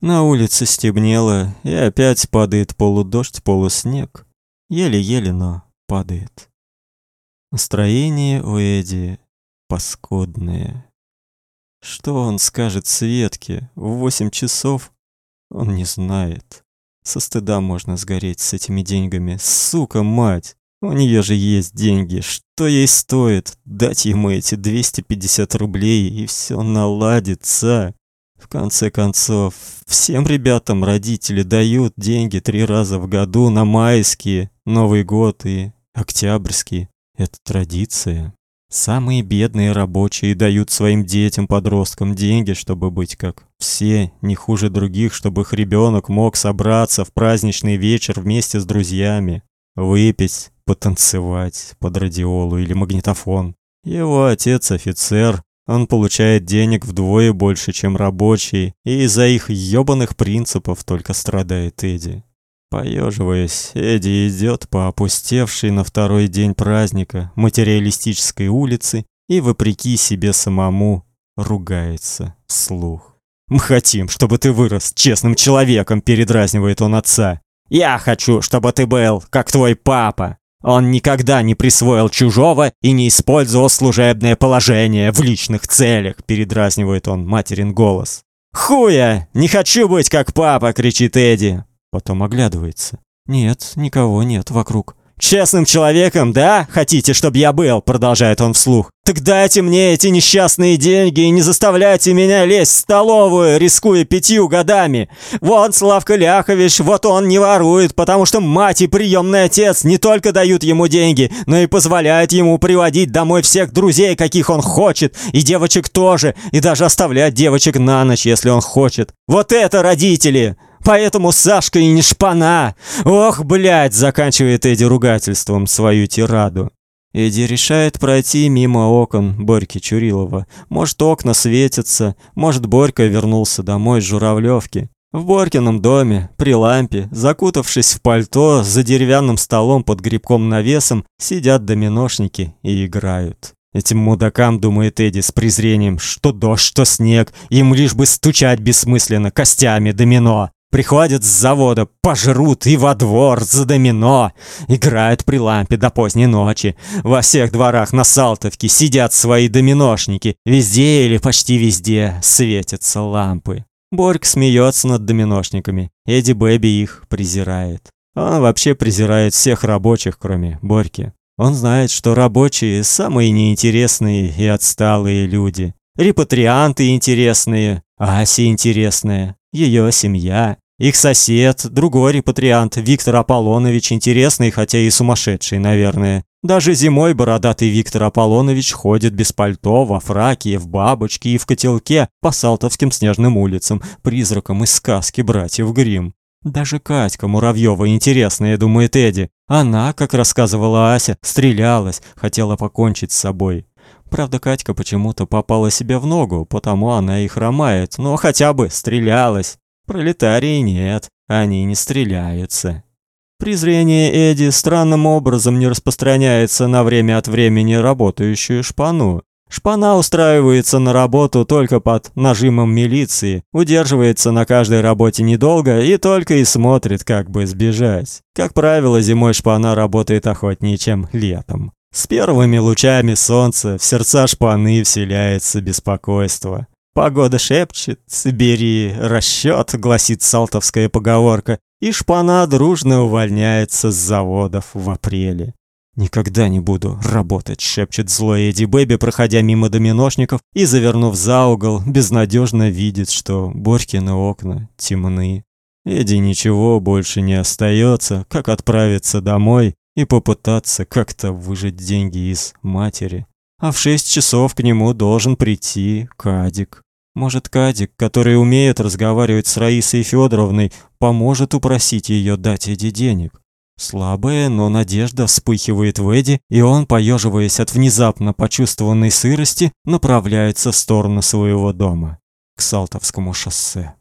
На улице стемнело, и опять падает полудождь, полуснег. Еле-еле, но падает. Настроение у Эди паскудное. Что он скажет Светке в восемь часов, он не знает. Со стыда можно сгореть с этими деньгами. Сука, мать! У нее же есть деньги. Что ей стоит дать ему эти 250 рублей, и все наладится? В конце концов, всем ребятам родители дают деньги три раза в году на майские, Новый год и октябрьский. Это традиция. Самые бедные рабочие дают своим детям-подросткам деньги, чтобы быть как все, не хуже других, чтобы их ребенок мог собраться в праздничный вечер вместе с друзьями, выпить, потанцевать под радиолу или магнитофон. Его отец офицер, он получает денег вдвое больше, чем рабочий, и из-за их ёбаных принципов только страдает Эдди. Поеживаясь, Эдди идет по опустевшей на второй день праздника материалистической улице и, вопреки себе самому, ругается вслух. «Мы хотим, чтобы ты вырос честным человеком», — передразнивает он отца. «Я хочу, чтобы ты был, как твой папа. Он никогда не присвоил чужого и не использовал служебное положение в личных целях», — передразнивает он материн голос. «Хуя! Не хочу быть как папа!» — кричит Эдди. Потом оглядывается. Нет, никого нет вокруг. «Честным человеком, да? Хотите, чтобы я был?» Продолжает он вслух. «Так дайте мне эти несчастные деньги и не заставляйте меня лезть в столовую, рискуя пятью годами. Вон Славка Ляхович, вот он не ворует, потому что мать и приемный отец не только дают ему деньги, но и позволяют ему приводить домой всех друзей, каких он хочет, и девочек тоже, и даже оставлять девочек на ночь, если он хочет. Вот это родители! Поэтому Сашка и не шпана. Ох, блядь, заканчивает Эдди ругательством свою тираду. Эдди решает пройти мимо окон Борьки Чурилова. Может, окна светятся, может, Борька вернулся домой с Журавлевки. В Борькином доме, при лампе, закутавшись в пальто, за деревянным столом под грибком навесом, сидят доминошники и играют. Этим мудакам, думает Эдди с презрением, что дождь, что снег, им лишь бы стучать бессмысленно костями домино. Приходят с завода, пожрут и во двор за домино. Играют при лампе до поздней ночи. Во всех дворах на Салтовке сидят свои доминошники. Везде или почти везде светятся лампы. Борька смеется над доминошниками. Эдди Бэби их презирает. Он вообще презирает всех рабочих, кроме Борьки. Он знает, что рабочие самые неинтересные и отсталые люди. Репатрианты интересные, Ася интересная, ее семья, их сосед, другой репатриант, Виктор Аполлонович, интересный, хотя и сумасшедший, наверное. Даже зимой бородатый Виктор Аполлонович ходит без пальто, во фраке, в бабочке и в котелке по салтовским снежным улицам, призраком из сказки братьев Гримм. Даже Катька Муравьева интересная, думает Эдди. Она, как рассказывала Ася, стрелялась, хотела покончить с собой. Правда, Катька почему-то попала себе в ногу, потому она и хромает, но хотя бы стрелялась. Пролетарии нет, они не стреляются. Презрение Эди странным образом не распространяется на время от времени работающую шпану. Шпана устраивается на работу только под нажимом милиции, удерживается на каждой работе недолго и только и смотрит, как бы сбежать. Как правило, зимой шпана работает охотнее, чем летом. С первыми лучами солнца в сердца шпаны вселяется беспокойство. Погода шепчет, бери расчет, гласит салтовская поговорка, и шпана дружно увольняется с заводов в апреле. Никогда не буду работать, шепчет злой Эдди Бэби, проходя мимо доминошников и завернув за угол, безнадежно видит, что Борькины окна темны. Эдди ничего больше не остается, как отправиться домой и попытаться как-то выжать деньги из матери. А в шесть часов к нему должен прийти Кадик. Может, Кадик, который умеет разговаривать с Раисой Федоровной, поможет упросить ее дать Эди денег. Слабая, но надежда вспыхивает в Эди, и он, поеживаясь от внезапно почувствованной сырости, направляется в сторону своего дома, к Салтовскому шоссе.